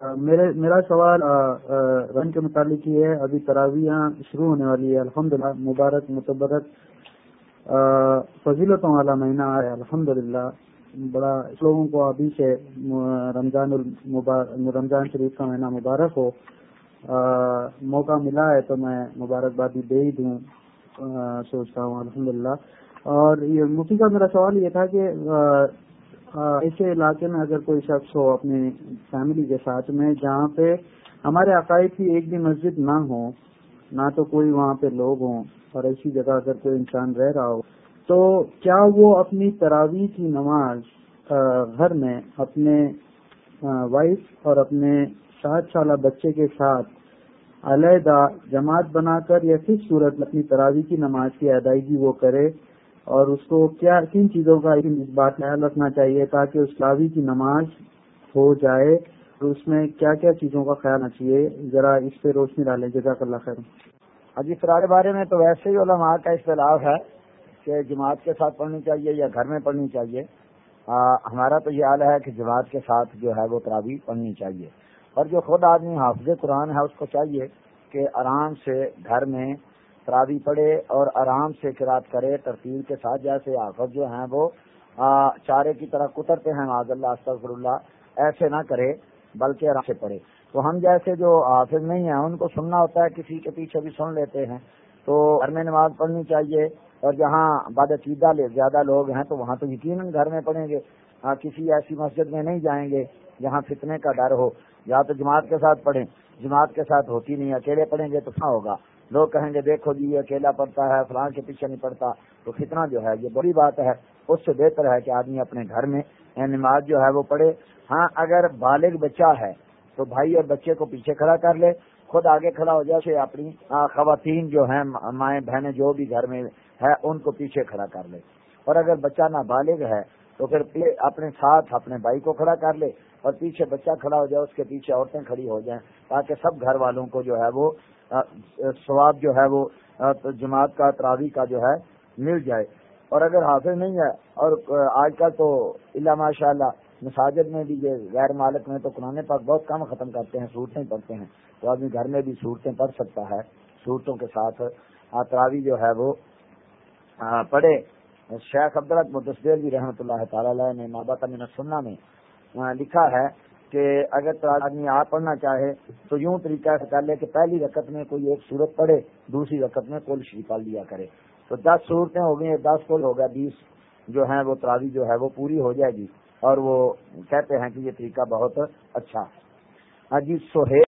میرے، میرا سوال رن کے متعلق یہ ہے، ابھی تراویاں شروع ہونے والی ہے الحمد للہ مبارک، متبرک۔ فضیلتوں والا مہینہ ہے الحمد للہ بڑا لوگوں کو ابھی سے رمضان رمضان شریف کا مہینہ مبارک ہو موقع ملا ہے تو میں مبارکبادی دے ہی دوں سوچتا ہوں الحمد للہ اور یہ مفتی صاحب میرا سوال یہ تھا کہ ایسے علاقے میں اگر کوئی شخص ہو اپنی فیملی کے ساتھ میں جہاں پہ ہمارے عقائد کی ایک بھی مسجد نہ ہو، نہ تو کوئی وہاں پہ لوگ ہوں اور ایسی جگہ اگر کوئی انسان رہ رہا ہو، تو کیا وہ اپنی تراویح کی نماز گھر میں اپنے وائف اور اپنے سات سالہ بچے کے ساتھ علیحدہ جماعت بنا کر یا کس صورت اپنی تراویح کی نماز کی ادائیگی وہ کرے اور اس کو کیا کن چیزوں کا اس بات خیال رکھنا چاہیے تاکہ اسلاوی کی نماز ہو جائے؟ تو اس میں کیا کیا چیزوں کا خیال رکھنا چاہیے؟ ذرا اس پہ روشنی ڈالیں۔ جزاک اللہ خیر۔ ابھی فرار بارے میں تو ویسے ہی علماء کا اختلاف ہے کہ جماعت کے ساتھ پڑھنی چاہیے یا گھر میں پڑھنی چاہیے۔ ہمارا تو یہ حال ہے کہ جماعت کے ساتھ جو ہے وہ تراوی پڑھنی چاہیے۔ اور جو خود آدمی حافظ قرآن ہے، اس کو چاہیے کہ آرام سے گھر میں تراوی پڑھے اور آرام سے کراط کرے ترتیب کے ساتھ جیسے آفت جو ہیں وہ چارے کی طرح کترتے ہیں معذ اللہ، استغفر اللہ، ایسے نہ کرے، بلکہ آرام سے پڑھے۔ تو ہم جیسے جو حافظ نہیں ہیں، ان کو سننا ہوتا ہے، کسی کے پیچھے بھی سن لیتے ہیں۔ تو گھر میں نماز پڑھنی چاہیے اور جہاں باد عقیدہ زیادہ لوگ ہیں تو وہاں تو یقیناً گھر میں پڑھیں گے۔ کسی ایسی مسجد میں نہیں جائیں گے جہاں فتنے کا ڈر ہو۔ یا تو جماعت کے ساتھ پڑھیں۔ جماعت کے ساتھ ہوتی نہیں، اکیلے پڑھیں گے تو کہاں ہوگا؟ لوگ کہیں گے دیکھو جی یہ اکیلا پڑتا ہے، فلان کے پیچھے نہیں پڑتا تو کتنا جو ہے، یہ بڑی بات ہے۔ اس سے بہتر ہے کہ آدمی اپنے گھر میں نماز جو ہے وہ پڑھے۔ ہاں اگر بالغ بچہ ہے تو بھائی اور بچے کو پیچھے کھڑا کر لے، خود آگے کھڑا ہو جائے اپنی خواتین جو ہیں مائیں بہنیں جو بھی گھر میں ہے ان کو پیچھے کھڑا کر لے۔ اور اگر بچہ نہ بالغ ہے تو پھر اپنے ساتھ اپنے بھائی کو کھڑا کر لے۔ اور پیچھے بچہ کھڑا ہو جائے، اس کے پیچھے عورتیں کھڑی ہو جائیں، تاکہ سب گھر والوں کو جو ہے وہ ثواب جو ہے وہ جماعت کا، تراوی کا جو ہے، مل جائے۔ اور اگر حاصل نہیں ہے، اور آج کل تو اللہ ماشاء اللہ مساجد میں بھی یہ غیر مالک میں تو قرآن پاک بہت کم ختم کرتے ہیں صورتیں پڑھتے ہیں۔ تو آدمی گھر میں بھی صورتیں پڑھ سکتا ہے صورتوں کے ساتھ۔ تراوی جو ہے وہ پڑھے۔ شیخ عبدالت متصدیر جی بھی رحمۃ اللہ تعالی نے مابا میں سننا میں لکھا ہے کہ اگر آدمی آپ پڑھنا چاہے تو یوں طریقہ سے کر لے کہ پہلی رقط میں کوئی ایک صورت پڑھے، دوسری رقط میں کل شریف لیا کرے۔ تو دس صورتیں ہو گئی دس کل ہو گیا بیس جو ہیں وہ تراوی جو ہے وہ پوری ہو جائے گی اور وہ کہتے ہیں کہ یہ طریقہ بہت اچھا۔ ہے جی سہیل